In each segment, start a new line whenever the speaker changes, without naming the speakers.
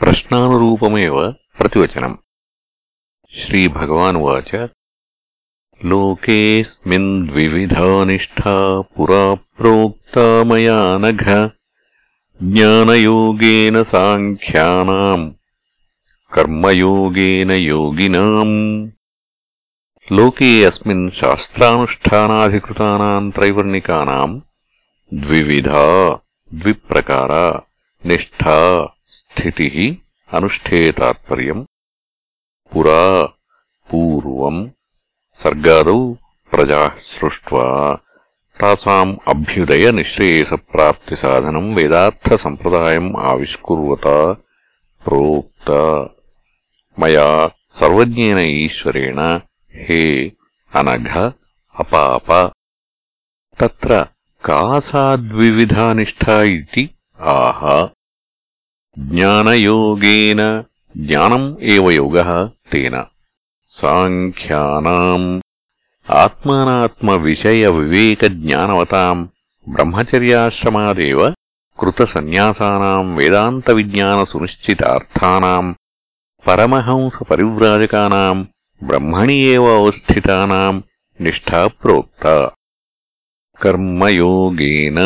प्रश्नानुरूपमेव प्रतिवचनम्। श्रीभगवानुवाच। लोकेऽस्मिन् द्विविधा निष्ठा पुरा प्रोक्ता मया नघ। ज्ञानयोगेन साङ्ख्यानाम्। कर्मयोगेन योगिनाम्। लोके अस्मिन् शास्त्रानुष्ठानाधिकृतानाम् त्रैवर्णिकानाम् द्विविधा, द्विप्रकारा, निष्ठा। स्थितिः अनुष्ठेयतात्पर्यम् पुरा पूर्वम् सर्गादौ प्रजाः सृष्ट्वा तासाम् अभ्युदयनिःश्रेयसप्राप्तिसाधनम् वेदार्थसम्प्रदायम् आविष्कुर्वता प्रोक्ता मया सर्वज्ञेन ईश्वरेण हे अनघ अपाप तत्र का सा द्विविधा निष्ठा इति आह ज्ञानयोगेन ज्ञानम् एव योगः तेन साङ्ख्यानाम् आत्मानात्मविषयविवेकज्ञानवताम् ब्रह्मचर्याश्रमादेव कृतसन्न्यासानाम् वेदान्तविज्ञानसुनिश्चितार्थानाम् परमहंसपरिव्राजकानाम् ब्रह्मणि एव अवस्थितानाम् निष्ठा प्रोक्ता कर्मयोगेन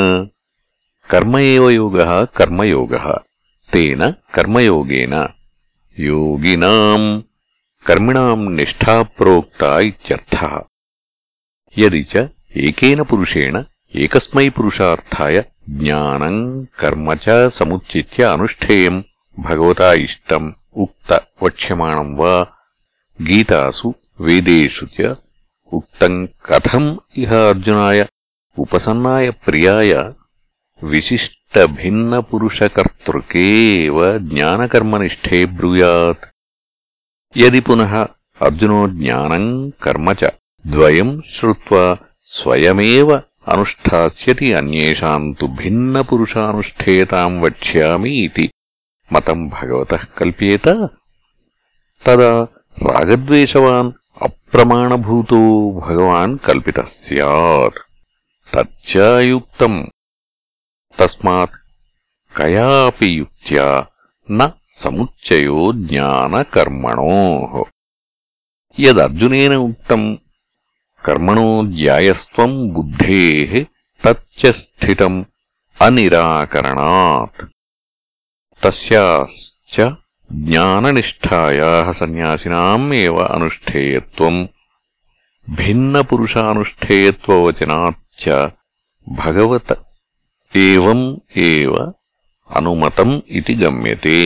कर्म एव योगः कर्मयोगः तेन कर्मयोगेन योगिनाम् कर्मिणाम् निष्ठा प्रोक्ता इत्यर्थः यदि च एकेन पुरुषेण एकस्मै पुरुषार्थाय ज्ञानम् कर्म च समुच्चित्य अनुष्ठेयम् भगवता इष्टम् उक्त वक्ष्यमाणम् वा गीतासु वेदेषु च उक्तम् कथम् इह अर्जुनाय उपसन्नाय प्रियाय विशिष्टभिन्नपुरुषकर्तृके एव ज्ञानकर्मनिष्ठे ब्रूयात् यदि पुनः अर्जुनो ज्ञानम् कर्म च द्वयम् श्रुत्वा स्वयमेव अनुष्ठास्यति अन्येषाम् तु भिन्नपुरुषानुष्ठेयताम् वक्ष्यामि इति मतम् भगवतः कल्प्येत तदा रागद्वेषवान् अप्रमाणभूतो भगवान् कल्पितः स्यात् तच्च తస్మాత్ కయాపి యుక్త్యా న సముచ్చయో జ్ఞానకర్మణో. యదర్జునేన ఉక్తం కర్మణో ధ్యాయస్వం బుద్ధే తచ్చ స్థితం అనిరాకరణాత్. తస్యాశ్చ జ్ఞాననిష్టాయాः సన్యాసినాం ఏవ అనుష్ఠేయత్వం భిన్నపురుషానుష్ఠేయత్వవచనాచ్చ భగవత ఏవం ఏవ అనుమతం ఇది గమ్యతే